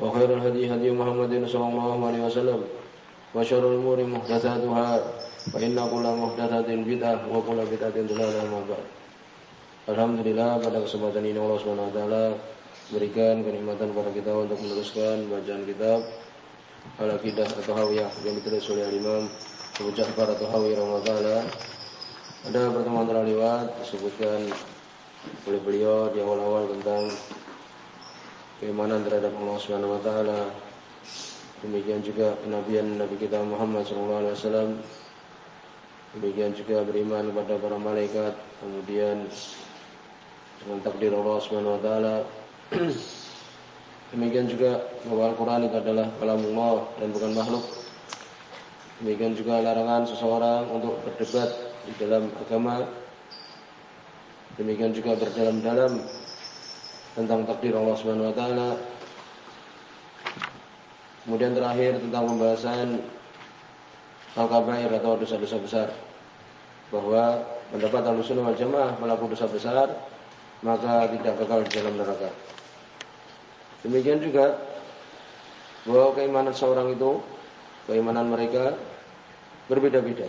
وخير الهدي هدي محمد صلى الله عليه وسلم وشر الأمور محدثاتها فإن كل محدثات بدعة وكل بدعة ضلالة ما بعد Alhamdulillah pada kesempatan ini Allah Subhanahu wa taala berikan kenikmatan kepada kita untuk meneruskan bacaan kitab Al-Aqidah atau Hawiyah yang ditulis oleh Imam Abu Ja'far atau Hawi rahimahullah Ada pertemuan terlewat disebutkan oleh beliau di awal-awal tentang keimanan terhadap Allah Subhanahu wa taala. Demikian juga kenabian Nabi kita Muhammad sallallahu alaihi wasallam. Demikian juga beriman kepada para malaikat, kemudian dengan takdir Allah Subhanahu wa taala. Demikian juga bahwa Al-Qur'an itu adalah kalamullah dan bukan makhluk. Demikian juga larangan seseorang untuk berdebat di dalam agama. Demikian juga berdalam-dalam tentang takdir Allah Subhanahu wa taala. Kemudian terakhir tentang pembahasan al-kabair atau dosa-dosa besar. Bahwa pendapat Ahlussunnah wal Jamaah melakukan dosa besar maka tidak kekal di dalam neraka. Demikian juga bahwa keimanan seorang itu keimanan mereka berbeda-beda,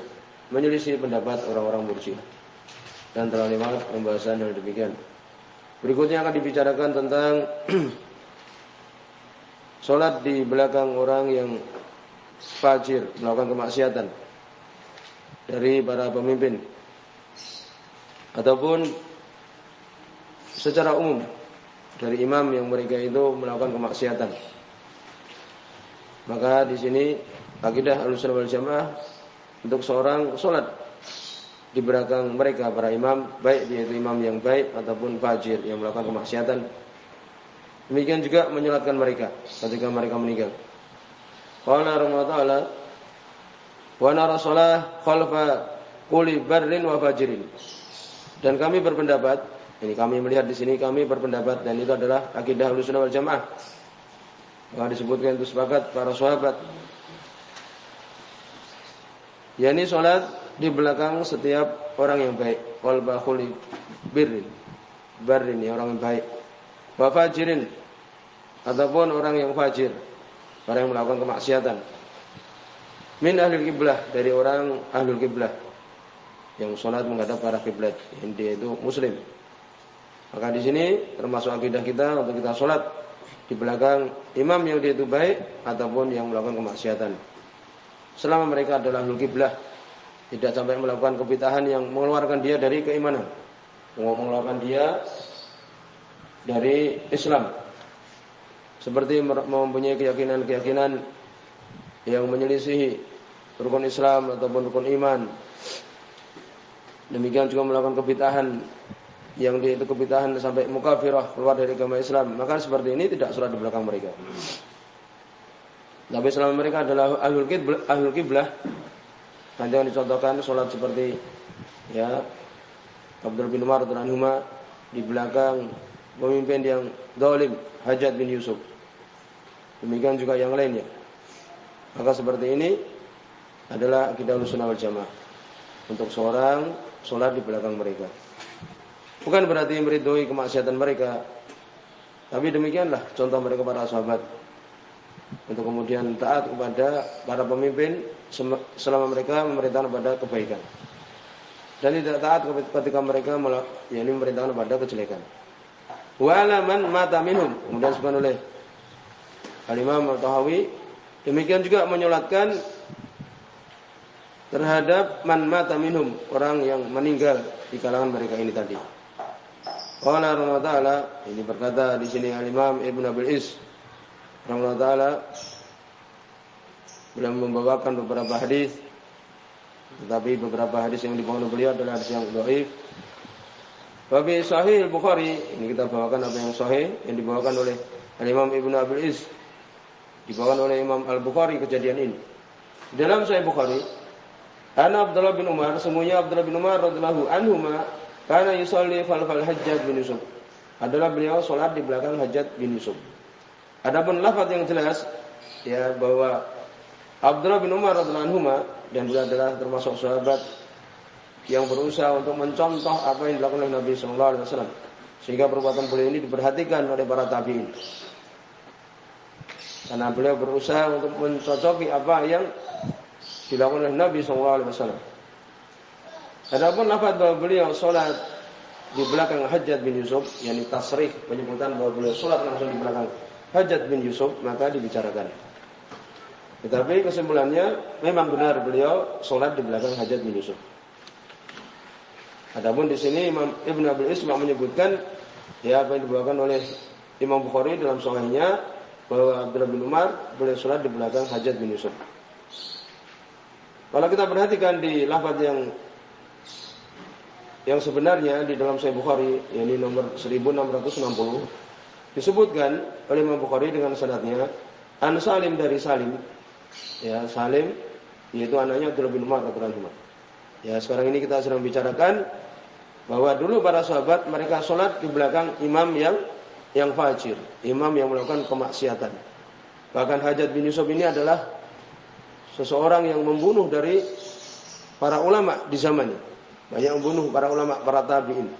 menyelisih pendapat orang-orang murjiah. Dan telah lewat pembahasan yang demikian. Berikutnya akan dibicarakan tentang Sholat di belakang orang yang fajir Melakukan kemaksiatan Dari para pemimpin. Ataupun Secara umum Dari imam yang mereka itu melakukan kemaksiatan. Maka di sini Akidah al-sunnah wal jamaah Untuk seorang sholat di belakang mereka para imam baik yaitu imam yang baik ataupun fajir yang melakukan kemaksiatan. Demikian juga menyolatkan mereka ketika mereka meninggal. Qala ta'ala wa nara khalfa kulli barrin wa fajirin. Dan kami berpendapat ini kami melihat di sini kami berpendapat dan itu adalah akidah Ahlussunnah wal Jamaah. Yang disebutkan itu sepakat para sahabat. Yakni salat di belakang setiap orang yang baik. Wal bakhuli birrin. Barrin ya orang yang baik. Wa fajirin ataupun orang yang fajir, orang yang melakukan kemaksiatan. Min ahli kiblah dari orang ahli kiblah yang sholat menghadap arah kiblat, yang dia itu muslim. Maka di sini termasuk akidah kita untuk kita sholat di belakang imam yang dia itu baik ataupun yang melakukan kemaksiatan. Selama mereka adalah ahli kiblah, tidak sampai melakukan kebitahan yang mengeluarkan dia dari keimanan. Mengeluarkan dia dari Islam. Seperti mempunyai keyakinan-keyakinan yang menyelisihi rukun Islam ataupun rukun iman. Demikian juga melakukan kebitahan yang dia itu kebitahan sampai mukafirah keluar dari agama Islam. Maka seperti ini tidak surat di belakang mereka. Tapi selama mereka adalah ahlul kiblah, ahlul kiblah Nanti akan dicontohkan sholat seperti ya Abdul bin Umar radhiyallahu di belakang pemimpin yang dolim Hajat bin Yusuf. Demikian juga yang lainnya. Maka seperti ini adalah akidah sunnah wal jamaah. Untuk seorang sholat di belakang mereka. Bukan berarti meridhoi kemaksiatan mereka. Tapi demikianlah contoh mereka para sahabat untuk kemudian taat kepada para pemimpin selama mereka memerintahkan kepada kebaikan dan tidak taat ketika mereka yakni memerintahkan kepada kejelekan. Walaman mata minum kemudian disebutkan oleh Al Imam Al Tahawi Demikian juga menyolatkan terhadap man mata minhum, orang yang meninggal di kalangan mereka ini tadi. Allah Ta'ala, ini berkata di sini Al-Imam Ibn Abil Is Allah Ta'ala beliau membawakan beberapa hadis tetapi beberapa hadis yang dibawakan beliau adalah hadis yang dhaif. Bagi Sahih Bukhari, ini kita bawakan apa yang sahih yang dibawakan oleh Al-Imam Ibn Abil Is dibawakan oleh Imam Al-Bukhari kejadian ini. Dalam Sahih Bukhari, Ana Abdullah bin Umar, semuanya Abdullah bin Umar radhiyallahu anhu karena yusalli fal fal Hajjaj bin Yusuf. Adalah beliau sholat di belakang Hajjaj bin Yusuf. Adapun lafaz yang jelas ya bahwa Abdullah bin Umar radhiyallahu dan beliau adalah termasuk sahabat yang berusaha untuk mencontoh apa yang dilakukan oleh Nabi sallallahu alaihi wasallam. Sehingga perbuatan beliau ini diperhatikan oleh para tabi'in. Karena beliau berusaha untuk mencocoki apa yang dilakukan oleh Nabi sallallahu alaihi wasallam. Adapun lafaz bahwa beliau sholat di belakang Hajjat bin Yusuf, yakni tasrih penyebutan bahwa beliau sholat langsung di belakang Hajjat bin Yusuf, maka dibicarakan. Tetapi kesimpulannya memang benar beliau sholat di belakang Hajjat bin Yusuf. Adapun di sini Imam Ibn Abil Isma menyebutkan ya apa yang dibawakan oleh Imam Bukhari dalam sahihnya bahwa Abdullah bin Umar beliau sholat di belakang Hajjat bin Yusuf. Kalau kita perhatikan di lafaz yang yang sebenarnya di dalam Sahih Bukhari yakni nomor 1660 disebutkan oleh Imam Bukhari dengan sanadnya An Salim dari Salim ya Salim yaitu anaknya Abdullah bin Umar radhiyallahu Ya sekarang ini kita sedang bicarakan bahwa dulu para sahabat mereka sholat di belakang imam yang yang fajir, imam yang melakukan kemaksiatan. Bahkan Hajat bin Yusuf ini adalah seseorang yang membunuh dari para ulama di zamannya. Banyak membunuh para ulama, para tabi'in.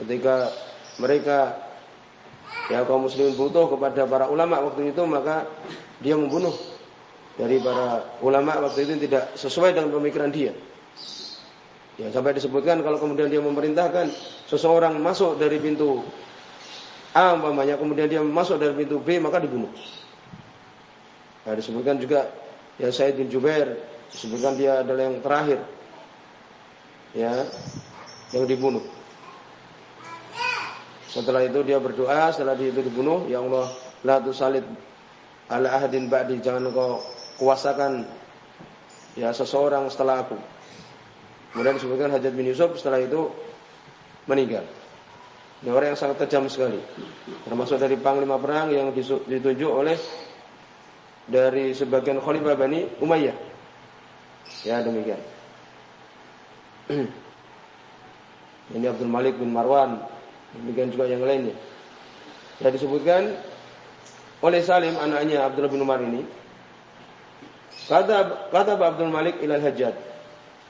Ketika mereka ya kaum muslimin butuh kepada para ulama waktu itu maka dia membunuh dari para ulama waktu itu tidak sesuai dengan pemikiran dia. Ya, sampai disebutkan kalau kemudian dia memerintahkan seseorang masuk dari pintu A umpamanya kemudian dia masuk dari pintu B maka dibunuh. Nah, disebutkan juga ya Said bin Jubair disebutkan dia adalah yang terakhir ya yang dibunuh. Setelah itu dia berdoa, setelah itu dibunuh, ya Allah, la tusalid ala ahadin ba'di, jangan kau kuasakan ya seseorang setelah aku. Kemudian disebutkan Hajat bin Yusuf setelah itu meninggal. Ini orang yang sangat kejam sekali. Termasuk dari panglima perang yang ditunjuk oleh dari sebagian khalifah Bani Umayyah. Ya demikian. Ini Abdul Malik bin Marwan. Demikian juga yang lainnya. Ya disebutkan oleh Salim anaknya Abdul bin Umar ini. Kata kata Abdul Malik ilal Hajjad.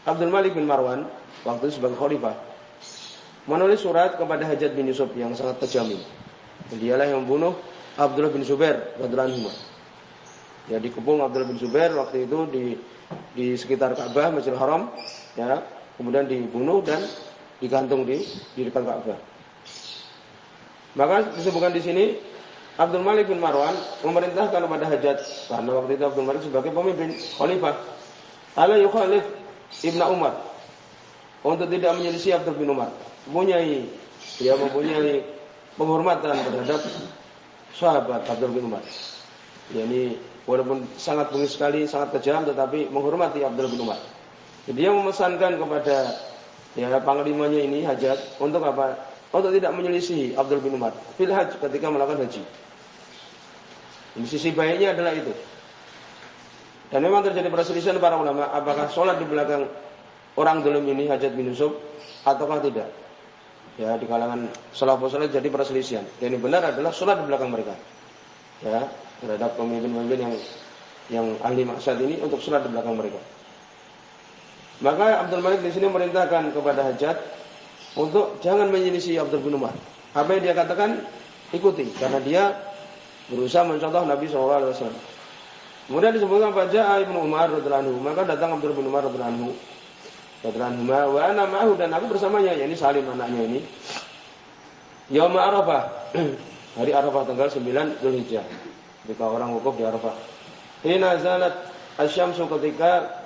Abdul Malik bin Marwan waktu itu sebagai khalifah menulis surat kepada Hajjad bin Yusuf yang sangat kejam ini. Dialah yang membunuh Abdullah bin Zubair radhiyallahu. Ya dikepung Abdullah bin Zubair waktu itu di di sekitar Ka'bah Masjidil Haram ya kemudian dibunuh dan digantung di di depan Ka'bah. Maka disebutkan di sini Abdul Malik bin Marwan memerintahkan kepada Hajat karena waktu itu Abdul Malik sebagai pemimpin khalifah ala yukhalif Ibnu Umar untuk tidak menyelisih Abdul bin Umar. Mempunyai dia mempunyai penghormatan terhadap sahabat Abdul bin Umar. Yani walaupun sangat bengis sekali, sangat kejam tetapi menghormati Abdul bin Umar. Jadi dia memesankan kepada ya panglimanya ini hajat untuk apa? Untuk tidak menyelisihi Abdul bin Umar fil haj ketika melakukan haji. Ini sisi baiknya adalah itu. Dan memang terjadi perselisihan para ulama apakah sholat di belakang orang dolim ini hajat bin Yusuf ataukah tidak. Ya di kalangan salafus saleh jadi perselisihan. Yang benar adalah sholat di belakang mereka. Ya terhadap pemimpin-pemimpin yang yang ahli maksud ini untuk sholat di belakang mereka. Maka Abdul Malik di sini merintahkan kepada Hajat untuk jangan menyelisih Abdul bin Umar. Apa yang dia katakan ikuti karena dia berusaha mencontoh Nabi SAW. Kemudian disebutkan pada Ibnu Umar radhiallahu maka datang Abdul bin Umar radhiallahu radhiallahu wa ana ma'ahu dan aku bersamanya yakni Salim anaknya ini. Yaum Arafah hari Arafah tanggal 9 Zulhijjah. Ketika orang wukuf di Arafah. hina zalat asyamsu ketika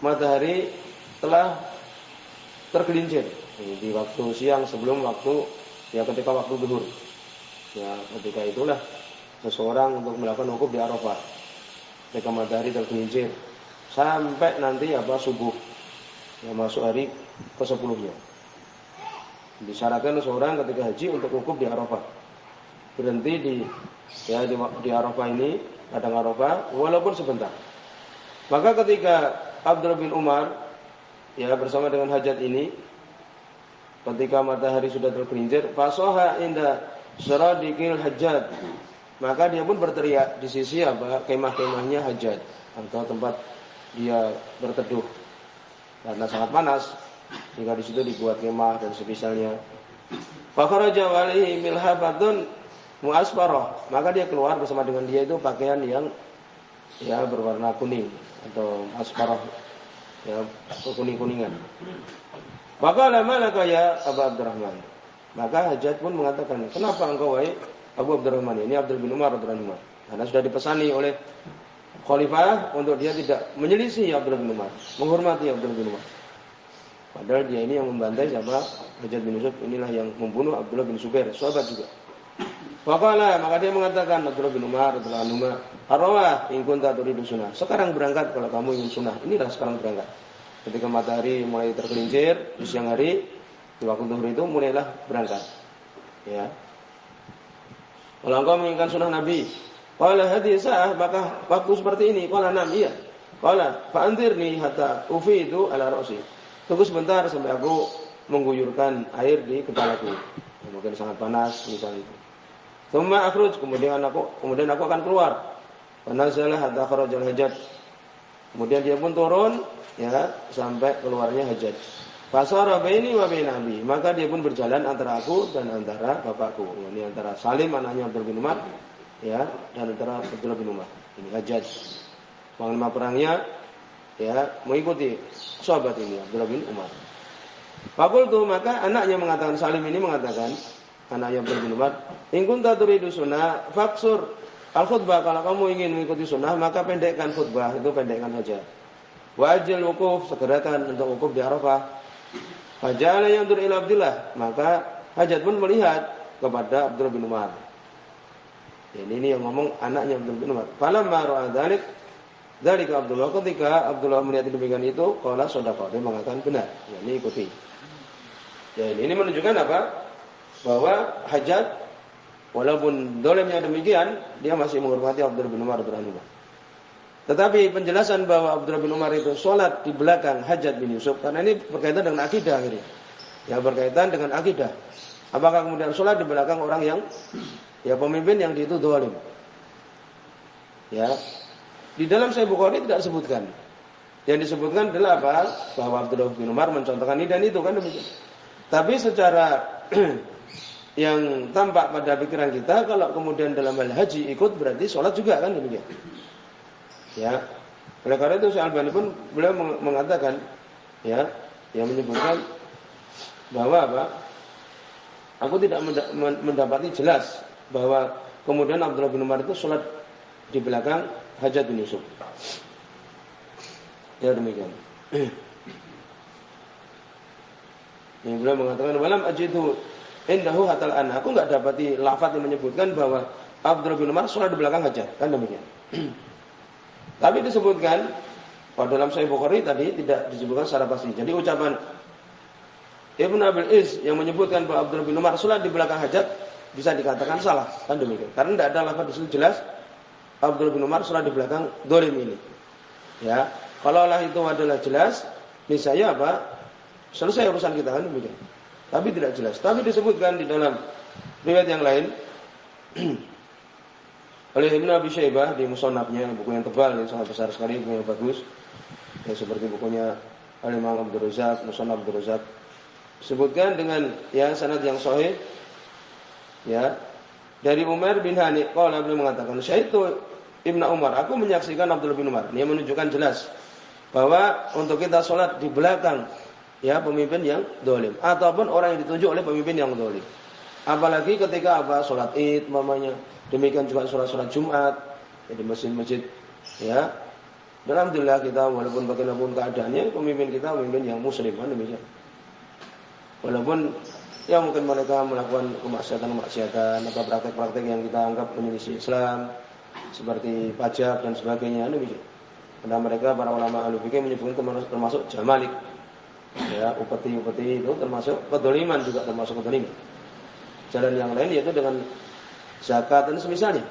matahari telah tergelincir di waktu siang sebelum waktu ya ketika waktu zuhur. Ya, ketika itulah seseorang untuk melakukan wukuf di Arafah. Ketika matahari tergelincir sampai nanti apa subuh. Ya, masuk hari ke-10-nya. Disyaratkan seseorang ketika haji untuk wukuf di Arafah. Berhenti di ya di, di Arafah ini, ada Arafah walaupun sebentar. Maka ketika Abdul bin Umar ya bersama dengan hajat ini ketika matahari sudah tergelincir fasoha inda saradikil hajat maka dia pun berteriak di sisi apa? Kemah-kemahnya hajat. Atau tempat dia berteduh. Karena sangat panas jika di situ dibuat kemah dan semisalnya. Fakharaja walihi milhabatun muasfarah. Maka dia keluar bersama dengan dia itu pakaian yang ya berwarna kuning atau asfarah ya kuning-kuningan maka lama ya Abu Abdurrahman. Maka Hajat pun mengatakan, kenapa engkau wahai Abu Abdurrahman ini Abdul bin Umar radhiyallahu Karena sudah dipesani oleh khalifah untuk dia tidak menyelisih Abdul bin Umar, menghormati Abdul bin Umar. Padahal dia ini yang membantai siapa? Hajat bin Yusuf inilah yang membunuh Abdullah bin Zubair, sahabat juga. Wakala maka dia mengatakan Abdullah bin Umar radhiyallahu anhu, "Harawah in kunta turidu sunnah." Sekarang berangkat kalau kamu ingin sunnah. Inilah sekarang berangkat. Ketika matahari mulai tergelincir di siang hari, di waktu zuhur itu mulailah berangkat. Ya. Kalau engkau menginginkan sunnah Nabi, kalau hadis sah maka waktu seperti ini. Kalau enam iya. Kalau fa'antir nih hatta ufi itu ala rosi. Tunggu sebentar sampai aku mengguyurkan air di kepalaku. Mungkin sangat panas misalnya itu. Semua akhruj kemudian aku kemudian aku akan keluar. Panazalah hatta kharajal hajat. Kemudian dia pun turun ya sampai keluarnya hajat. Fasara baini wa bain abi. Maka dia pun berjalan antara aku dan antara bapakku. Ini antara Salim anaknya Abdul bin Umar ya dan antara Abdul bin Umar. Ini hajat. Panglima perangnya ya mengikuti sahabat ini Abdul bin Umar. Fakultu maka anaknya mengatakan Salim ini mengatakan anaknya Abdul bin Umar, "In kunta turidu sunnah faksur al-khutbah kalau kamu ingin mengikuti sunnah maka pendekkan khutbah itu pendekkan saja." Wajil wukuf, segerakan untuk wukuf di Arafah. Fajala yang ila Abdullah, maka Hajat pun melihat kepada Abdullah bin Umar. Ini, ini yang ngomong anaknya Abdullah bin Umar. Falamma ra'a dzalik dari Abdullah ketika Abdullah melihat demikian itu, qala shadaqah, dia mengatakan benar. Ya, ini ikuti. Ya, ini, ini menunjukkan apa? Bahwa Hajat walaupun dolemnya demikian, dia masih menghormati Abdullah bin Umar radhiyallahu tetapi penjelasan bahwa Abdullah bin Umar itu sholat di belakang Hajat bin Yusuf karena ini berkaitan dengan akidah ini. Ya berkaitan dengan akidah. Apakah kemudian sholat di belakang orang yang ya pemimpin yang itu dolim? Ya, di dalam saya Bukhari tidak disebutkan. Yang disebutkan adalah apa? Bahwa Abdullah bin Umar mencontohkan ini dan itu kan demikian. Tapi secara yang tampak pada pikiran kita kalau kemudian dalam hal haji ikut berarti sholat juga kan demikian. Ya. Oleh karena itu Syekh Albani pun beliau mengatakan ya, yang menyebutkan bahwa apa? Aku tidak mendapati jelas bahwa kemudian Abdullah bin Umar itu sholat di belakang Hajat bin Yusuf. Ya demikian. Yang beliau mengatakan malam ajidu indahu hatal ana. Aku nggak dapati lafaz yang menyebutkan bahwa Abdullah bin Umar sholat di belakang Hajat. Kan demikian. Tapi disebutkan pada dalam Sahih Bukhari tadi tidak disebutkan secara pasti. Jadi ucapan Ibn Abil Is yang menyebutkan bahwa Abdul bin Umar sholat di belakang hajat bisa dikatakan salah kan demikian. Karena tidak ada lafaz di situ jelas Abdul bin Umar sholat di belakang dolim ini. Ya, kalau Allah itu adalah jelas, misalnya apa? Selesai urusan kita kan demikian. Tapi tidak jelas. Tapi disebutkan di dalam riwayat yang lain oleh Ibnu Abi Syaibah di Musonabnya buku yang tebal yang sangat besar sekali buku yang bagus ya seperti bukunya Al Imam Abdul Razak Musonab Abdul Razak. Sebutkan dengan ya sanad yang sahih ya. Dari Umar bin Hani kalau beliau mengatakan saya itu Ibnu Umar. Aku menyaksikan Abdul bin Umar. Dia menunjukkan jelas bahwa untuk kita sholat di belakang ya pemimpin yang dolim ataupun orang yang ditunjuk oleh pemimpin yang dolim apalagi ketika apa sholat id mamanya Demikian juga sholat-sholat Jumat ya, di masjid-masjid Ya. Dan alhamdulillah kita walaupun bagaimanapun keadaannya, pemimpin kita pemimpin yang muslim kan demikian. Walaupun ya mungkin mereka melakukan kemaksiatan-kemaksiatan atau praktek-praktek yang kita anggap menyelisih Islam seperti pajak dan sebagainya demikian. Karena mereka para ulama ahli fikih menyebutkan termasuk jamalik. Ya, upeti-upeti itu termasuk kedoliman juga termasuk kedoliman. Jalan yang lain yaitu dengan zakat dan semisalnya.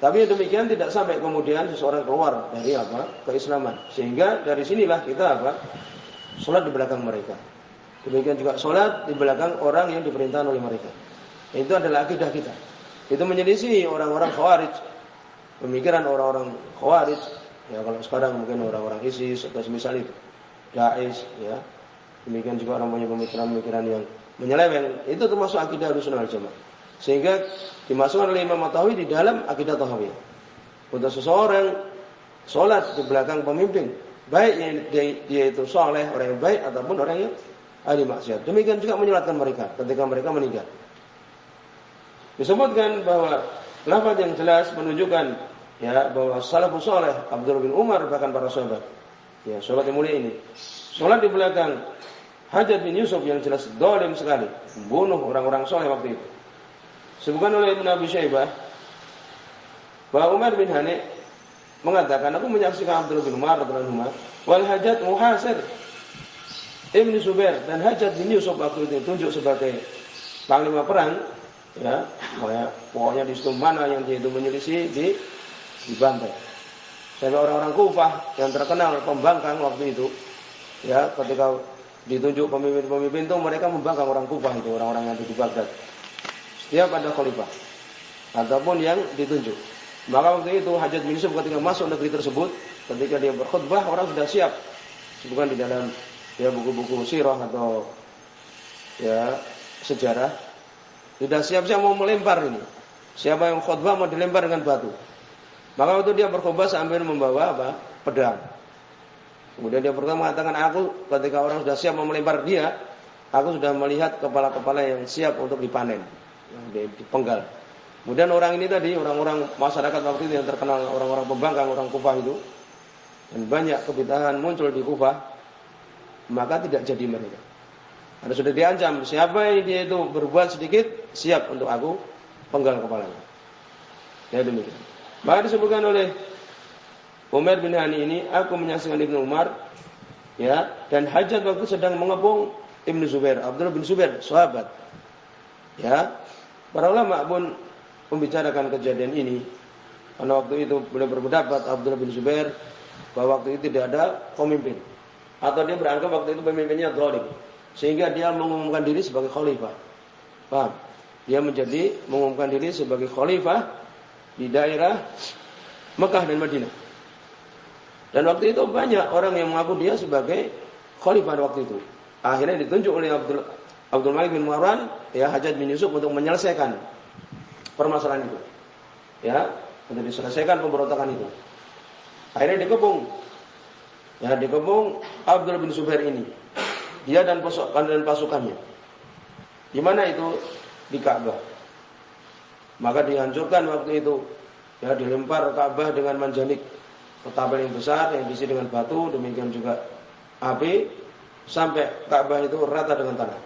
Tapi demikian tidak sampai kemudian seseorang keluar dari apa? keislaman. Sehingga dari sinilah kita apa? Sholat di belakang mereka. Demikian juga sholat di belakang orang yang diperintahkan oleh mereka. Itu adalah akidah kita. Itu menyelisih orang-orang khawarij. Pemikiran orang-orang khawarij. Ya kalau sekarang mungkin orang-orang ISIS atau semisal itu. Daesh ya. Demikian juga orang punya pemikiran-pemikiran yang menyeleweng. Itu termasuk akidah Ahlussunnah Jamaah. Sehingga dimasukkan oleh Imam Matawi di dalam akidah tahawiyah. Untuk seseorang sholat di belakang pemimpin, baik dia, dia itu soleh, orang yang baik ataupun orang yang ahli maksiat. Demikian juga menyolatkan mereka ketika mereka meninggal. Disebutkan bahwa lafaz yang jelas menunjukkan ya bahwa salafus soleh Abdul bin Umar bahkan para sahabat ya sahabat yang mulia ini. Sholat di belakang Hajat bin Yusuf yang jelas dolim sekali. Membunuh orang-orang soleh waktu itu. Sebutkan oleh Ibn Abi Syaibah bahwa Umar bin Hani mengatakan aku menyaksikan Abdullah bin Umar radhiyallahu wal hajat muhasir Ibn Zubair dan Hajat bin Yusuf waktu itu tunjuk sebagai panglima perang ya pokoknya, pokoknya di situ mana yang dia itu menyelisih di dibantai sampai orang-orang Kufah yang terkenal pembangkang waktu itu ya ketika ditunjuk pemimpin-pemimpin itu mereka membangkang orang Kufah itu orang-orang yang ada di Baghdad dia pada khalifah ataupun yang ditunjuk. Maka waktu itu Hajat bin Yusuf ketika masuk negeri tersebut, ketika dia berkhutbah orang sudah siap. Bukan di dalam ya buku-buku sirah atau ya sejarah. Sudah siap-siap mau melempar ini. Siapa yang khutbah mau dilempar dengan batu. Maka waktu dia berkhutbah sambil membawa apa? pedang. Kemudian dia pertama mengatakan aku ketika orang sudah siap melempar dia, aku sudah melihat kepala-kepala yang siap untuk dipanen dipenggal. Kemudian orang ini tadi, orang-orang masyarakat waktu itu yang terkenal orang-orang pembangkang, orang Kufah itu, dan banyak kebitahan muncul di Kufah, maka tidak jadi mereka. Ada sudah diancam, siapa yang dia itu berbuat sedikit, siap untuk aku penggal kepalanya. Ya demikian. Maka disebutkan oleh Umar bin Hani ini, aku menyaksikan Ibnu Umar, ya, dan hajat waktu sedang mengepung Ibnu Zubair, Abdullah bin Zubair, sahabat. Ya, Para ulama pun membicarakan kejadian ini. Karena waktu itu beliau berpendapat Abdullah bin Zubair bahwa waktu itu tidak ada pemimpin. Atau dia beranggap waktu itu pemimpinnya zalim. Sehingga dia mengumumkan diri sebagai khalifah. Paham? Dia menjadi mengumumkan diri sebagai khalifah di daerah Mekah dan Madinah. Dan waktu itu banyak orang yang mengaku dia sebagai khalifah waktu itu. Akhirnya ditunjuk oleh Abdul Abdul Malik bin Marwan, ya Hajat bin Yusuf untuk menyelesaikan permasalahan itu. Ya, untuk diselesaikan pemberontakan itu. Akhirnya dikepung. Ya, dikepung Abdul bin Zubair ini. Dia dan pasukan dan pasukannya. Di mana itu? Di Ka'bah. Maka dihancurkan waktu itu. Ya, dilempar Ka'bah dengan manjanik. Ketapel yang besar yang diisi dengan batu, demikian juga api sampai Ka'bah itu rata dengan tanah.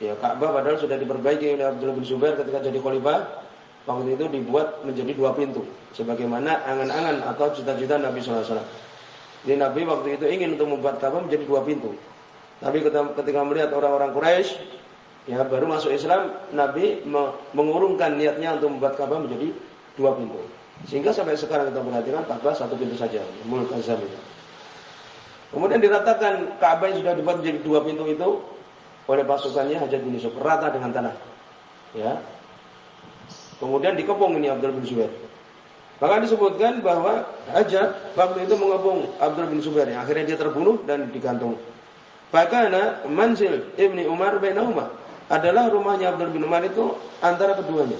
Ya Ka'bah padahal sudah diperbaiki oleh Abdullah bin Zubair ketika jadi khalifah. Waktu itu dibuat menjadi dua pintu. Sebagaimana angan-angan atau cita-cita Nabi SAW. Jadi Nabi waktu itu ingin untuk membuat Ka'bah menjadi dua pintu. Tapi ketika melihat orang-orang Quraisy ya baru masuk Islam, Nabi mengurungkan niatnya untuk membuat Ka'bah menjadi dua pintu. Sehingga sampai sekarang kita perhatikan Ka'bah satu pintu saja, mulut azam. Kemudian diratakan Ka'bah yang sudah dibuat menjadi dua pintu itu oleh pasukannya Hajat bin Yusuf rata dengan tanah. Ya. Kemudian dikepung ini Abdul bin Zubair. Maka disebutkan bahwa Hajat waktu itu mengepung Abdul bin Zubair. Akhirnya dia terbunuh dan digantung. Fakana manzil Ibni Umar bainahuma adalah rumahnya Abdul bin Umar itu antara keduanya.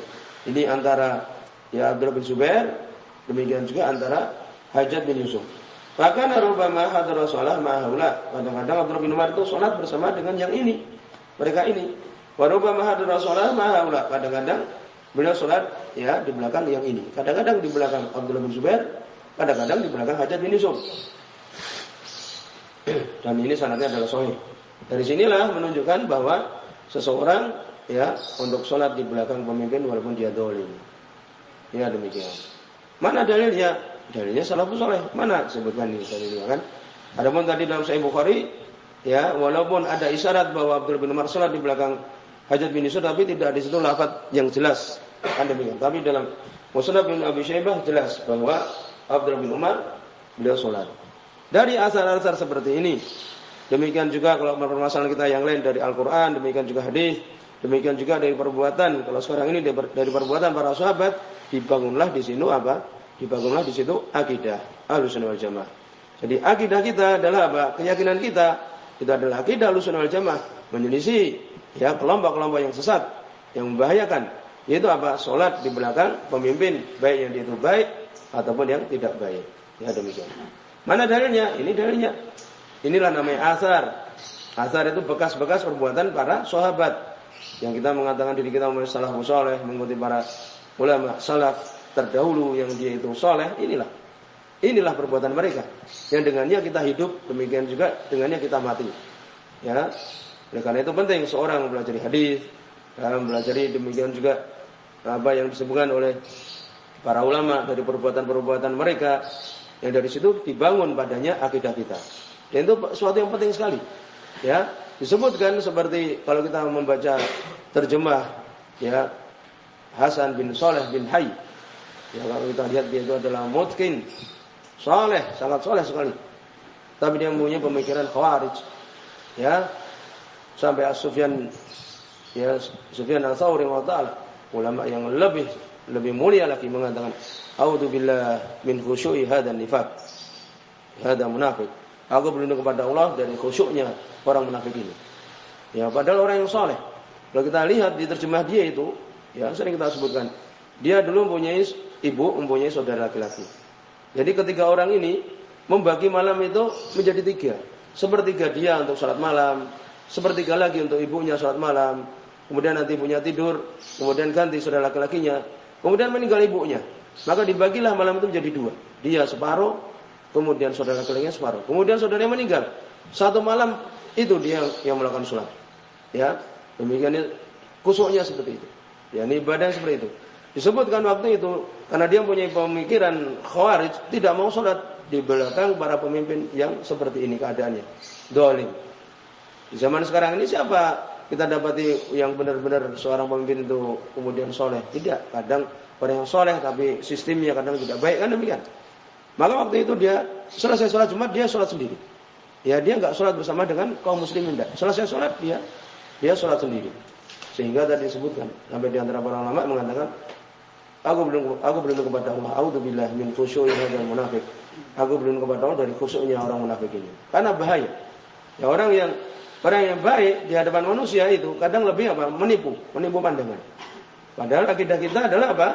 Ini antara ya Abdul bin Zubair, demikian juga antara Hajat bin Yusuf. Bahkan rubama hadar sholat ma'ahula. Kadang-kadang Abdul bin Umar itu sholat bersama dengan yang ini. Mereka ini. Warubama sholat ma'ahula. Kadang-kadang beliau sholat ya di belakang yang ini. Kadang-kadang di belakang Abdullah bin Zubair. Kadang-kadang di belakang hajat bin Yusuf. Dan ini sanatnya adalah sahih. Dari sinilah menunjukkan bahwa seseorang ya untuk sholat di belakang pemimpin walaupun dia dolim. Ya demikian. Mana dalilnya? Dalilnya salafus soleh. Mana sebutkan ini dalilnya kan? Adapun tadi dalam Sahih Bukhari ya walaupun ada isyarat bahwa Abdul bin Umar sholat di belakang Hajat bin Yusuf tapi tidak di situ lafaz yang jelas kan demikian. Tapi dalam Musnad bin Abi Syaibah jelas bahwa Abdul bin Umar beliau sholat. Dari asar-asar seperti ini Demikian juga kalau permasalahan kita yang lain dari Al-Quran, demikian juga hadis, demikian juga dari perbuatan. Kalau sekarang ini dari perbuatan para sahabat, dibangunlah di sini apa? Dibangunlah di situ akidah Ahlussunnah wal Jamaah. Jadi akidah kita adalah apa? Keyakinan kita itu adalah akidah Ahlussunnah wal Jamaah menyelisih ya kelompok-kelompok yang sesat, yang membahayakan. Yaitu apa? Salat di belakang pemimpin, baik yang itu baik ataupun yang tidak baik. Ya demikian. Mana dalilnya? Ini dalilnya. Inilah namanya asar. Asar itu bekas-bekas perbuatan para sahabat. Yang kita mengatakan diri kita memiliki salah soleh, mengikuti para ulama salaf terdahulu yang dia itu soleh, inilah. Inilah perbuatan mereka. Yang dengannya kita hidup, demikian juga dengannya kita mati. Ya, oleh karena itu penting seorang belajar hadis, dalam belajar demikian juga apa yang disebutkan oleh para ulama dari perbuatan-perbuatan mereka yang dari situ dibangun padanya akidah kita. Dan itu sesuatu yang penting sekali. Ya, disebutkan seperti kalau kita membaca terjemah ya Hasan bin Soleh bin Hay. Ya kalau kita lihat dia itu adalah mutkin, soleh, sangat soleh sekali. Tapi dia mempunyai pemikiran khawarij. Ya, sampai As-Sufyan ya Sufyan Al-Thawri ulama yang lebih lebih mulia lagi mengatakan A'udzubillah min khusyu'i hadan nifaq. Hada munafiq. Aku berlindung kepada Allah dari khusyuknya orang munafik ini. Ya, padahal orang yang soleh. Kalau kita lihat di terjemah dia itu, ya sering kita sebutkan, dia dulu mempunyai ibu, mempunyai saudara laki-laki. Jadi ketika orang ini membagi malam itu menjadi tiga. Sepertiga dia untuk sholat malam, sepertiga lagi untuk ibunya sholat malam, kemudian nanti ibunya tidur, kemudian ganti saudara laki-lakinya, kemudian meninggal ibunya. Maka dibagilah malam itu menjadi dua. Dia separuh, Kemudian saudara kelingnya separuh. Kemudian saudaranya meninggal. Satu malam itu dia yang melakukan sholat. Ya, demikian kusuknya seperti itu. Ya, ini ibadah seperti itu. Disebutkan waktu itu karena dia punya pemikiran khawarij tidak mau sholat di belakang para pemimpin yang seperti ini keadaannya. Dolim. Di zaman sekarang ini siapa kita dapati yang benar-benar seorang pemimpin itu kemudian soleh? Tidak. Kadang orang yang soleh tapi sistemnya kadang tidak baik kan demikian. Maka waktu itu dia selesai sholat Jumat dia sholat sendiri. Ya dia nggak sholat bersama dengan kaum muslimin tidak. Selesai sholat dia dia sholat sendiri. Sehingga tadi disebutkan sampai di antara para ulama mengatakan aku belum aku belum kepada Allah. Auzubillah min khusyu'i hadzal munafik. Aku belum kepada Allah dari khusyuknya orang munafik ini. Karena bahaya. Ya orang yang orang yang baik di hadapan manusia itu kadang lebih apa? Menipu, menipu pandangan. Padahal akidah kita adalah apa?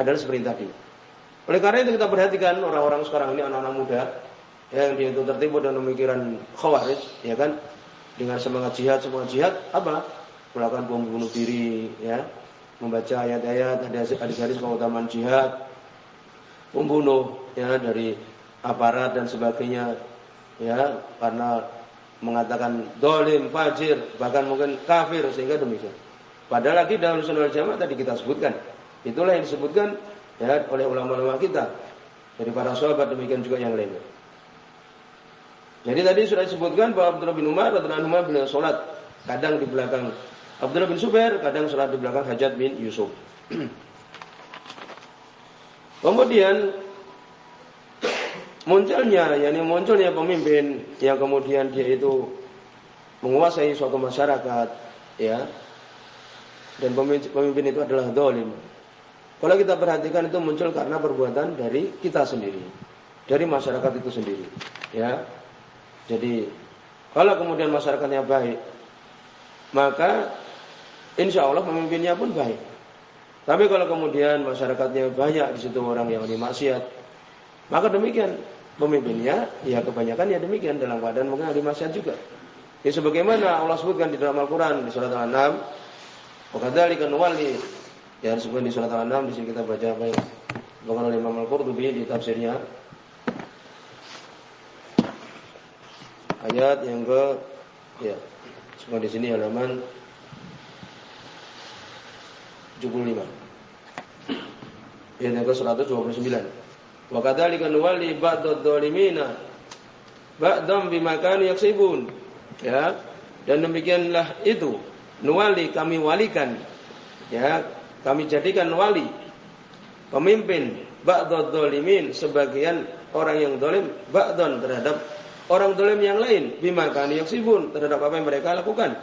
Adalah seperti tadi. Oleh karena itu kita perhatikan orang-orang sekarang ini anak-anak muda yang dia itu tertipu dengan pemikiran khawarij, ya kan? Dengan semangat jihad, semangat jihad apa? Melakukan bom bunuh diri, ya. Membaca ayat-ayat, ada hadis-hadis keutamaan jihad, membunuh ya dari aparat dan sebagainya, ya, karena mengatakan dolim, fajir, bahkan mungkin kafir sehingga demikian. Padahal lagi dalam sunnah jamaah tadi kita sebutkan, itulah yang disebutkan ya oleh ulama-ulama kita dari para sahabat demikian juga yang lainnya. Jadi tadi sudah disebutkan bahwa Abdullah bin Umar radhiyallahu anhu beliau sholat kadang di belakang Abdullah bin Zubair, kadang sholat di belakang Hajat bin Yusuf. Kemudian munculnya, yakni munculnya pemimpin yang kemudian dia itu menguasai suatu masyarakat, ya, dan pemimpin, pemimpin itu adalah dolim. Kalau kita perhatikan itu muncul karena perbuatan dari kita sendiri, dari masyarakat itu sendiri. Ya, jadi kalau kemudian masyarakatnya baik, maka insya Allah pemimpinnya pun baik. Tapi kalau kemudian masyarakatnya banyak di situ orang yang dimaksiat, maka demikian pemimpinnya ya kebanyakan ya demikian dalam keadaan mungkin dimaksiat juga. Ya sebagaimana Allah sebutkan di dalam Al-Qur'an di surat Al-An'am, "Wa kadzalika nuwalli Ya sebelum di surat Al-An'am di sini kita baca apa yang dikatakan oleh Imam Al-Qurtubi di tafsirnya. Ayat yang ke ya semua di sini halaman 75. Ayat yang ke 129. Wa kadzalika nuwalli ba'dadh dhalimina ba'dhum bima kanu yaksibun. Ya. Dan demikianlah itu nuwali kami walikan ya kami jadikan wali pemimpin ba'dad dhalimin sebagian orang yang dolim ba'don terhadap orang dolim yang lain bima kanu yaksibun terhadap apa yang mereka lakukan.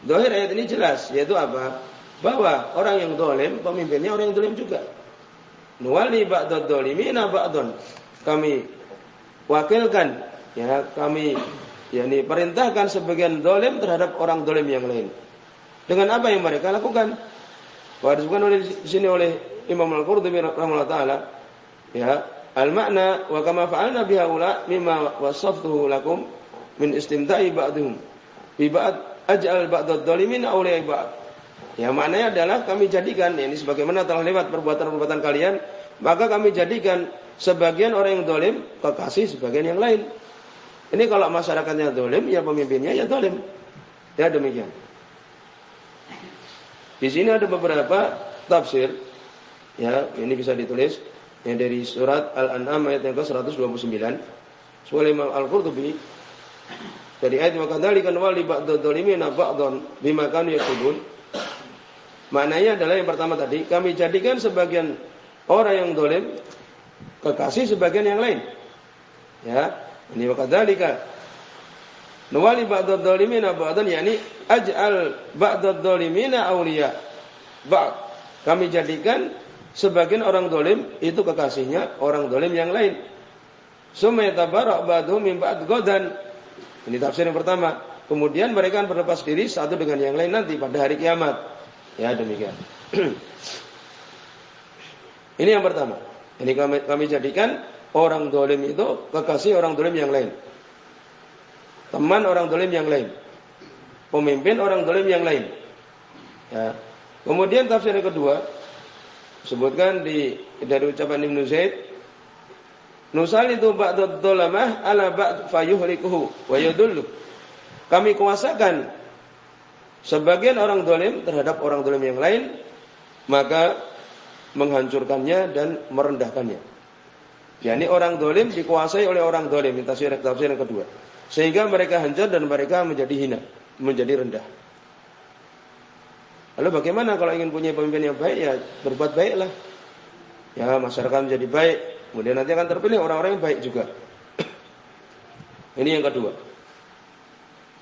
Dohir ayat ini jelas yaitu apa? Bahwa orang yang dolim pemimpinnya orang yang dolim juga. Nuwali ba'dad dolimina ba'don. Kami wakilkan ya kami yakni perintahkan sebagian dolim terhadap orang dolim yang lain. Dengan apa yang mereka lakukan? Disebutkan oleh sini oleh Imam Al-Qurtubi rahimahullah taala ya al-makna wa kama fa'alna biha ula mimma wasaftuhu lakum min istimta'i ba'dhum bi ba'd aj'al ba'dad dzalimin awliya ba'd. Ya maknanya adalah kami jadikan ini sebagaimana telah lewat perbuatan-perbuatan kalian, maka kami jadikan sebagian orang yang dolim kekasih sebagian yang lain. Ini kalau masyarakatnya dolim, ya pemimpinnya ya dolim. Ya demikian. Di sini ada beberapa tafsir. Ya, ini bisa ditulis yang dari surat Al-An'am ayat yang ke-129. Suara Imam Al-Qurtubi dari ayat maka dzalikan wali ba'dad dzalimina ba'dhan bima kanu yakubun. Maknanya adalah yang pertama tadi, kami jadikan sebagian orang yang dolim kekasih sebagian yang lain. Ya, ini wa kadzalika Nuwali ba'dad dhalimina ba'dan yakni aj'al ba'dad dhalimina awliya. Ba'd. Kami jadikan sebagian orang dolim itu kekasihnya orang dolim yang lain. Summa yatabarra ba'dhum min ba'd godan. Ini tafsir yang pertama. Kemudian mereka berlepas diri satu dengan yang lain nanti pada hari kiamat. Ya demikian. Ini yang pertama. Ini kami, kami jadikan orang dolim itu kekasih orang dolim yang lain. Teman orang dolim yang lain. Pemimpin orang dolim yang lain. Ya. Kemudian tafsir yang kedua sebutkan di dari ucapan Ibnu Zaid Nusal itu ba'dad dolamah ala ba'd fayuhlikuhu wa yadullu. Kami kuasakan sebagian orang dolim terhadap orang dolim yang lain maka menghancurkannya dan merendahkannya. yakni orang dolim dikuasai oleh orang dolim. Tafsir, tafsir yang kedua. Sehingga mereka hancur dan mereka menjadi hina, menjadi rendah. Lalu bagaimana kalau ingin punya pemimpin yang baik ya berbuat baiklah. Ya masyarakat menjadi baik, kemudian nanti akan terpilih orang-orang yang baik juga. Ini yang kedua.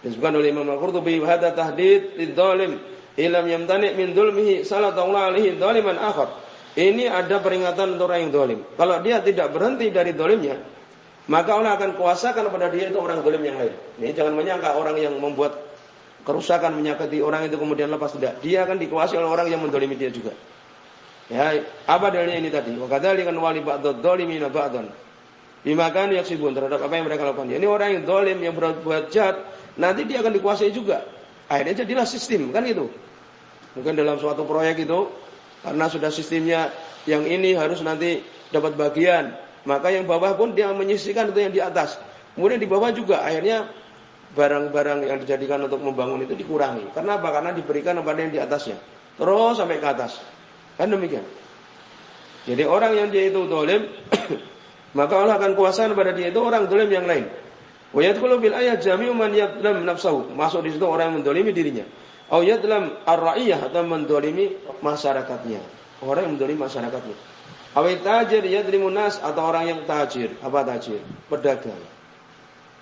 Disebutkan oleh Imam Al-Qurtubi hadza tahdid lidzalim ilam yamtani min dzulmihi sallallahu alaihi dzaliman akhar. Ini ada peringatan untuk orang yang dolim. Kalau dia tidak berhenti dari dolimnya, maka Allah akan kuasakan kepada dia itu orang dolim yang lain. Ini jangan menyangka orang yang membuat kerusakan menyakiti orang itu kemudian lepas tidak. Dia akan dikuasai oleh orang yang mendolimi dia juga. Ya, apa dalilnya ini tadi? Wakadzalika wali ba'dad dzalimina ba'dan. Bima kan yaksibun terhadap apa yang mereka lakukan. Ini orang yang dolim yang berbuat jahat, nanti dia akan dikuasai juga. Akhirnya jadilah sistem, kan itu. Mungkin dalam suatu proyek itu karena sudah sistemnya yang ini harus nanti dapat bagian. Maka yang bawah pun dia menyisihkan itu yang di atas. Kemudian di bawah juga akhirnya barang-barang yang dijadikan untuk membangun itu dikurangi. Karena apa? Karena diberikan kepada yang di atasnya. Terus sampai ke atas. Kan demikian. Jadi orang yang dia itu dolim, maka Allah akan kuasa kepada dia itu orang dolim yang lain. Wa yadkhulu bil ayat jami'u man yadlam nafsahu. Masuk di situ orang yang mendolimi dirinya. Au yadlam ar-ra'iyah atau mendolimi masyarakatnya. Orang yang mendolimi masyarakatnya. Awit tajir yadlimun nas atau orang yang tajir. Apa tajir? Pedagang.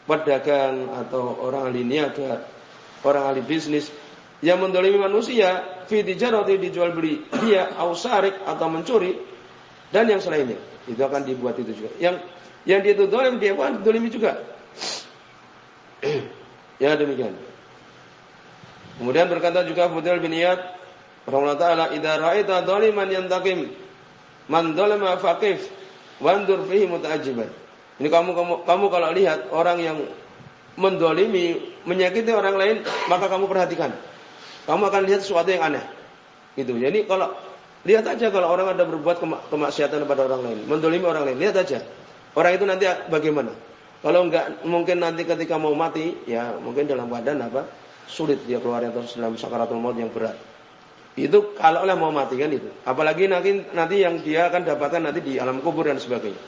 Pedagang atau orang ahli niaga, orang ahli bisnis yang mendolimi manusia, fi tijarati dijual beli dia au sarik atau mencuri dan yang selainnya. Itu akan dibuat itu juga. Yang yang dia itu dolim dia akan dolimi juga. ya demikian. Kemudian berkata juga Fudail bin Iyad rahimahullah taala, "Idza ra'aita dzaliman yantaqim man dzalama faqif wandur fihi muta'ajjiban." Ini kamu, kamu kamu kalau lihat orang yang mendolimi, menyakiti orang lain, maka kamu perhatikan. Kamu akan lihat sesuatu yang aneh. Gitu. Jadi kalau lihat aja kalau orang ada berbuat kemaksiatan kepada orang lain, mendolimi orang lain, lihat aja. Orang itu nanti bagaimana? Kalau enggak mungkin nanti ketika mau mati, ya mungkin dalam keadaan apa? Sulit dia keluar terus dalam sakaratul maut yang berat. Itu kalau oleh mau mati kan itu. Apalagi nanti nanti yang dia akan dapatkan nanti di alam kubur dan sebagainya.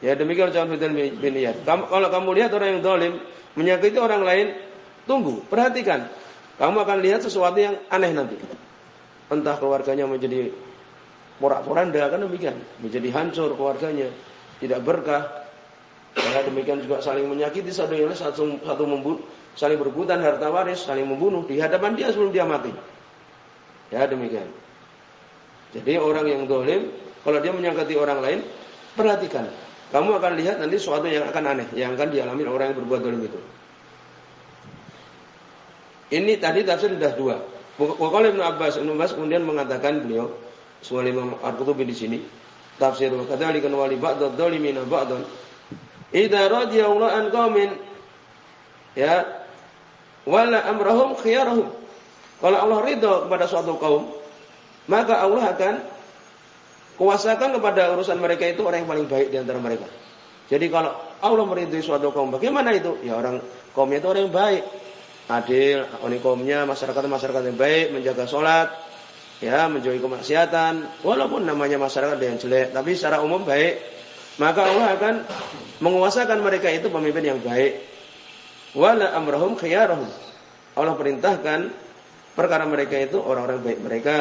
Ya demikian ucapan Fitil bin Iyad. Kalau kamu lihat orang yang dolim menyakiti orang lain, tunggu, perhatikan. Kamu akan lihat sesuatu yang aneh nanti. Entah keluarganya menjadi porak-poranda kan demikian, menjadi hancur keluarganya, tidak berkah, Ya, demikian juga saling menyakiti satu yang satu, satu membunuh, saling berebutan harta waris, saling membunuh di hadapan dia sebelum dia mati. Ya demikian. Jadi orang yang dolim, kalau dia menyakiti orang lain, perhatikan. Kamu akan lihat nanti sesuatu yang akan aneh, yang akan dialami orang yang berbuat dolim itu. Ini tadi tafsir sudah dua. Wakil Ibn Abbas, Ibn Abbas kemudian mengatakan beliau, Suwal Imam Al-Qutubi di sini, tafsir kadzalika wali ba'd ad-dhalimina ba'dan Idza radiyallahu an qaumin ya wala amrahum khiyarahum. Kalau Allah ridho kepada suatu kaum, maka Allah akan kuasakan kepada urusan mereka itu orang yang paling baik di antara mereka. Jadi kalau Allah meridhoi suatu kaum, bagaimana itu? Ya orang kaumnya itu orang yang baik, adil, orang kaumnya masyarakat masyarakat yang baik, menjaga sholat, ya menjauhi kemaksiatan, walaupun namanya masyarakat yang jelek, tapi secara umum baik maka Allah akan menguasakan mereka itu pemimpin yang baik. Wala amrahum khiyarahum. Allah perintahkan perkara mereka itu orang-orang baik mereka.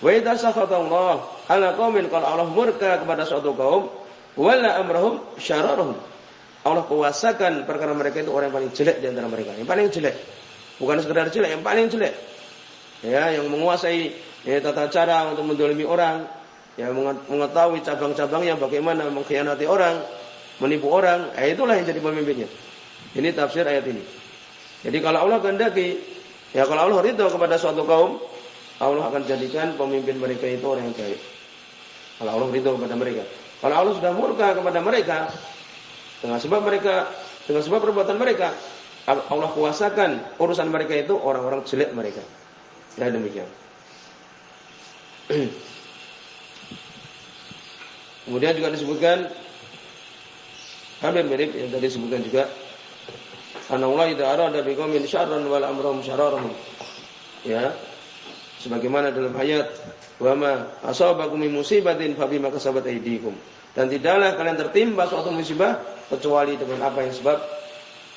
Wa idza Allah ala qaumin kalau Allah murka kepada suatu kaum, wala amrahum syararahum. Allah kuasakan perkara mereka itu orang yang paling jelek di antara mereka. Yang paling jelek. Bukan sekedar jelek, yang paling jelek. Ya, yang menguasai ya, tata cara untuk mendolimi orang, ya mengetahui cabang-cabangnya bagaimana mengkhianati orang, menipu orang, eh, itulah yang jadi pemimpinnya. Ini tafsir ayat ini. Jadi kalau Allah kehendaki, ya kalau Allah ridho kepada suatu kaum, Allah akan jadikan pemimpin mereka itu orang yang baik. Kalau Allah ridho kepada mereka. Kalau Allah sudah murka kepada mereka, dengan sebab mereka, dengan sebab perbuatan mereka, Allah kuasakan urusan mereka itu orang-orang jelek mereka. Ya demikian. Kemudian juga disebutkan hampir mirip yang tadi disebutkan juga Allah idza arada biqaumin syarran wal amrahum syararahum. Ya. Sebagaimana dalam ayat wa ma asabakum min musibatin fa bima kasabat aydikum. Dan tidaklah kalian tertimpa suatu musibah kecuali dengan apa yang sebab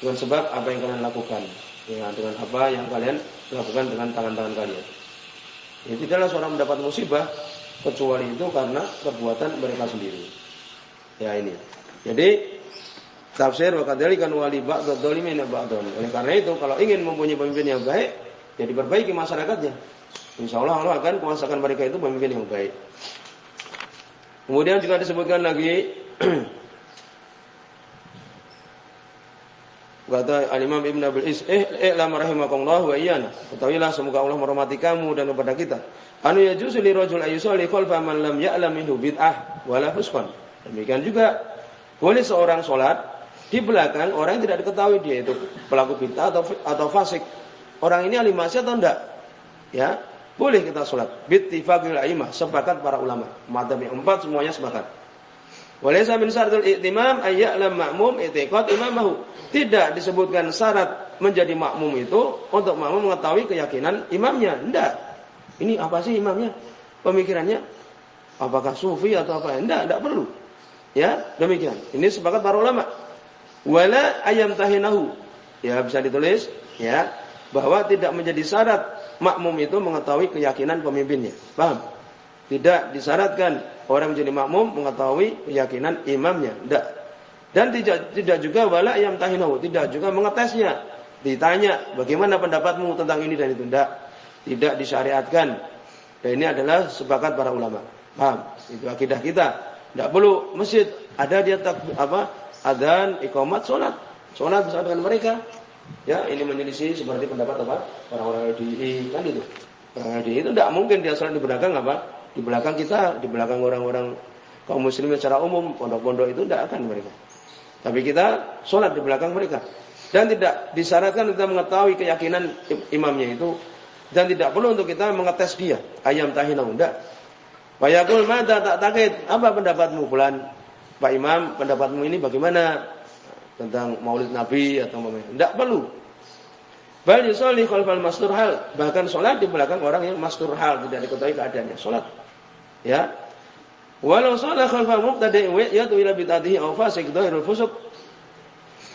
dengan sebab apa yang kalian lakukan. Ya, dengan apa yang kalian lakukan dengan tangan-tangan kalian. Ya, tidaklah seorang mendapat musibah kecuali itu karena perbuatan mereka sendiri. Ya ini. Jadi tafsir wa kadzalika wali ba'd dzalimin ba'dun. Oleh karena itu kalau ingin mempunyai pemimpin yang baik, ya diperbaiki masyarakatnya. Insya Allah Allah akan kuasakan mereka itu pemimpin yang baik. Kemudian juga disebutkan lagi Kata Al-Imam Ibn Abil Is, eh, lama rahimakumullah wa iyana. Ketahuilah semoga Allah merahmati kamu dan kepada kita. Anu yajuzu li rajul ayyusalli khalfa man lam ya'lam minhu bid'ah wala fusqan. Demikian juga boleh seorang sholat di belakang orang yang tidak diketahui dia itu pelaku bid'ah atau atau fasik. Orang ini ahli maksiat atau enggak? Ya, boleh kita sholat. Bittifaqil aimah, sepakat para ulama. Madzhab yang empat semuanya sepakat. Walaysa min syaratul i'timam ayya'lam ma'mum i'tiqad imamahu. Tidak disebutkan syarat menjadi makmum itu untuk makmum mengetahui keyakinan imamnya. Tidak. Ini apa sih imamnya? Pemikirannya apakah sufi atau apa? Tidak, tidak perlu. Ya, demikian. Ini sepakat para ulama. Wala ayam tahinahu. Ya, bisa ditulis ya bahwa tidak menjadi syarat makmum itu mengetahui keyakinan pemimpinnya. Paham? Tidak disyaratkan orang menjadi makmum mengetahui keyakinan imamnya. Tidak. Dan tidak tidak juga wala yang tahinahu, tidak juga mengetesnya. Ditanya, bagaimana pendapatmu tentang ini dan itu? Tidak. Tidak disyariatkan. Dan ini adalah sepakat para ulama. Paham? Itu akidah kita. Tidak perlu masjid ada dia tak apa? Adzan, iqamat, salat. Salat bersama dengan mereka. Ya, ini menyelisih seperti pendapat apa? Orang-orang LDI kan itu. Orang LDI itu tidak mungkin dia salat di belakang apa? Di belakang kita, di belakang orang-orang kaum muslimin secara umum, pondok-pondok itu tidak akan mereka. Tapi kita sholat di belakang mereka. Dan tidak disyaratkan kita mengetahui keyakinan imamnya itu. Dan tidak perlu untuk kita mengetes dia. Ayam tahinau. Tidak. Pak tak tak takit. Apa pendapatmu bulan? Pak Imam, pendapatmu ini bagaimana? tentang Maulid Nabi atau umpamanya. Tidak perlu. Bal yusolli khalfal mastur hal. Bahkan sholat di belakang orang yang mastur hal tidak diketahui keadaannya. Sholat. Ya. Walau sholat khalfal muqtadi yatu ila bid'atihi aw fasik dhahirul fusuk.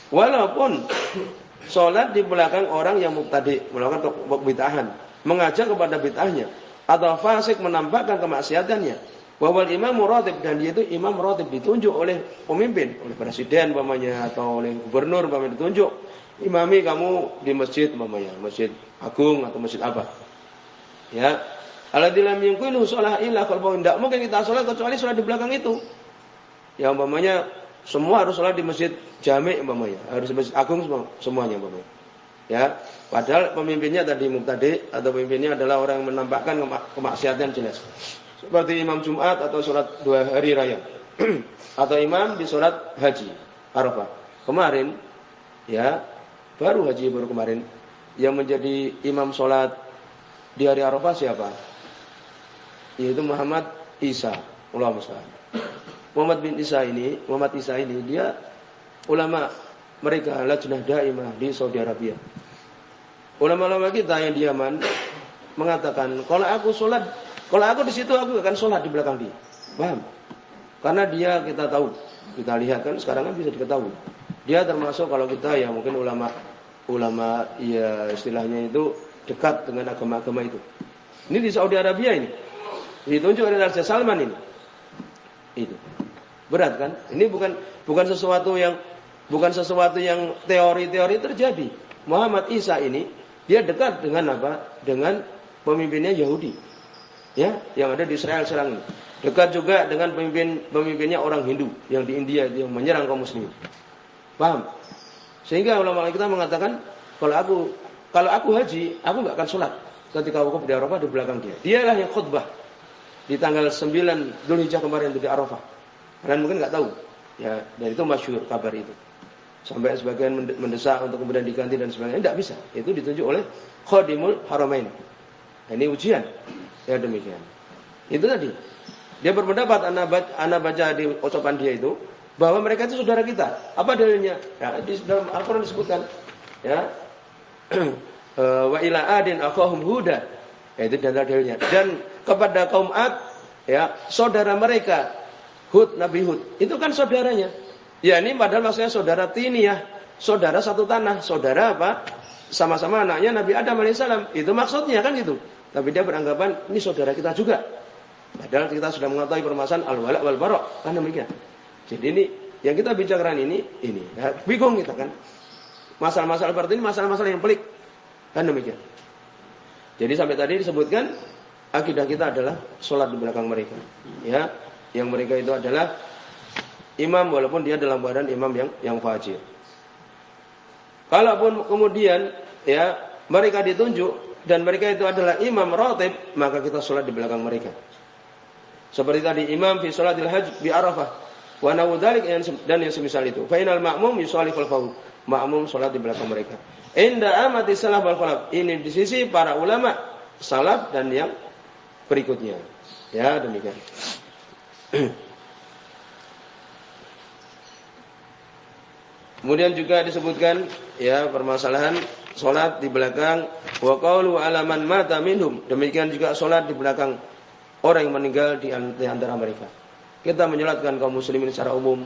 Walaupun sholat di belakang orang yang muqtadi melakukan bid'ahan, mengajak kepada bid'ahnya atau fasik menampakkan kemaksiatannya, bahwa imam muratib dan dia itu imam muratib ditunjuk oleh pemimpin, oleh presiden umpamanya atau oleh gubernur umpamanya ditunjuk imami kamu di masjid mamanya, masjid agung atau masjid apa. Ya. Alladzi lam yumkinu shalah illa kalau tidak mungkin kita sholat kecuali sholat di belakang itu. Ya umpamanya semua harus sholat di masjid jami umpamanya, harus masjid agung semuanya umpamanya. Ya, padahal pemimpinnya tadi mubtadi atau pemimpinnya adalah orang yang menampakkan kemaksiatan jelas. Seperti imam Jumat atau sholat dua hari raya. atau imam di sholat haji Arafah. Kemarin ya baru haji baru kemarin yang menjadi imam sholat di hari Arafah siapa? Yaitu Muhammad Isa, ulama besar. Muhammad bin Isa ini, Muhammad Isa ini dia ulama mereka lajnah daimah di Saudi Arabia. Ulama-ulama kita yang di Yaman mengatakan, kalau aku sholat, kalau aku di situ aku akan sholat di belakang dia. Paham? Karena dia kita tahu, kita lihat kan sekarang kan bisa diketahui. Dia termasuk kalau kita ya mungkin ulama ulama ya istilahnya itu dekat dengan agama-agama itu. Ini di Saudi Arabia ini. Ditunjuk oleh Raja Salman ini. Itu. Berat kan? Ini bukan bukan sesuatu yang bukan sesuatu yang teori-teori terjadi. Muhammad Isa ini dia dekat dengan apa? Dengan pemimpinnya Yahudi. Ya, yang ada di Israel sekarang ini. Dekat juga dengan pemimpin pemimpinnya orang Hindu yang di India yang menyerang kaum muslimin. Paham? Sehingga ulama kita mengatakan kalau aku kalau aku haji, aku nggak akan sholat ketika wukuf di Arafah di belakang dia. Dialah yang khutbah di tanggal 9 Dzulhijjah kemarin di Arafah. Kalian mungkin nggak tahu. Ya, dan itu masyhur kabar itu. Sampai sebagian mendesak untuk kemudian diganti dan sebagainya. Tidak bisa. Itu ditunjuk oleh Khadimul Haramain. Nah, ini ujian. Ya demikian. Itu tadi. Dia berpendapat anak baca di ucapan dia itu bahwa mereka itu saudara kita. Apa dalilnya? Ya, di dalam Al-Qur'an disebutkan ya. Eh, wa ila adin akhahum huda. Ya, itu dalilnya. Dan kepada kaum Ad ya, saudara mereka Hud Nabi Hud. Itu kan saudaranya. Ya ini padahal maksudnya saudara tini ya, saudara satu tanah, saudara apa? Sama-sama anaknya Nabi Adam alaihissalam. Itu maksudnya kan gitu. Tapi dia beranggapan ini saudara kita juga. Padahal kita sudah mengetahui permasalahan al-wala wal barok. Kan demikian. Jadi ini yang kita bicarakan ini ini ya, bingung kita kan. Masalah-masalah seperti ini masalah-masalah yang pelik. Kan demikian. Jadi sampai tadi disebutkan akidah kita adalah sholat di belakang mereka. Ya, yang mereka itu adalah imam walaupun dia dalam badan imam yang yang fajir. Kalaupun kemudian ya mereka ditunjuk dan mereka itu adalah imam rotib, maka kita sholat di belakang mereka. Seperti tadi imam fi sholatil hajj bi Arafah Wa nawudalik dan yang semisal itu. Fainal makmum yusolli khalfahu. Makmum sholat di belakang mereka. Inda amati salaf wal khalaf. Ini di sisi para ulama salaf dan yang berikutnya. Ya, demikian. Kemudian juga disebutkan ya permasalahan sholat di belakang wa qawlu alaman mata minhum. Demikian juga sholat di belakang orang yang meninggal di antara mereka. Kita menyolatkan kaum muslimin secara umum,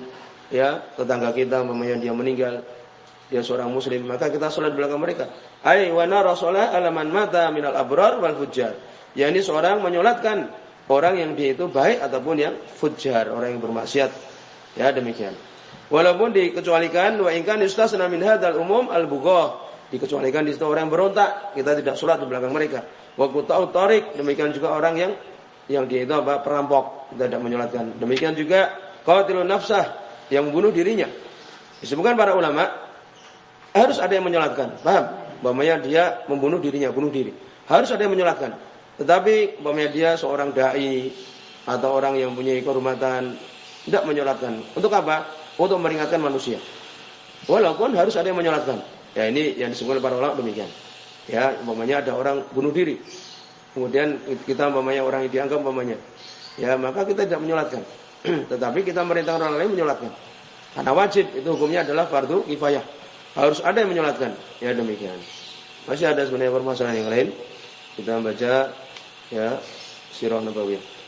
ya, tetangga kita memang dia meninggal, dia seorang muslim, maka kita sholat di belakang mereka. Ai wa nara alaman mata minal abrar wal fujjar. Ya ini seorang menyolatkan orang yang dia itu baik ataupun yang fujjar, orang yang bermaksiat. Ya demikian. Walaupun dikecualikan wa ingkan yustasna min hadzal umum al bughah dikecualikan di situ orang yang berontak, kita tidak sholat di belakang mereka. Waktu tahu tarik, demikian juga orang yang yang dia itu apa perampok tidak menyolatkan. Demikian juga qatilun nafsah yang membunuh dirinya. Disebutkan para ulama harus ada yang menyolatkan. Paham? Bahwanya dia membunuh dirinya, bunuh diri. Harus ada yang menyolatkan. Tetapi bahwanya dia seorang dai atau orang yang punya kehormatan tidak menyolatkan. Untuk apa? Untuk meringatkan manusia. Walaupun harus ada yang menyolatkan. Ya ini yang disebut para ulama demikian. Ya, umpamanya ada orang bunuh diri kemudian kita umpamanya orang yang dianggap umpamanya ya maka kita tidak menyolatkan tetapi kita merintah orang lain menyolatkan Karena wajib itu hukumnya adalah fardu kifayah. Harus ada yang menyolatkan. Ya demikian. Masih ada sebenarnya permasalahan yang lain. Kita baca ya Sirah Nabawiyah.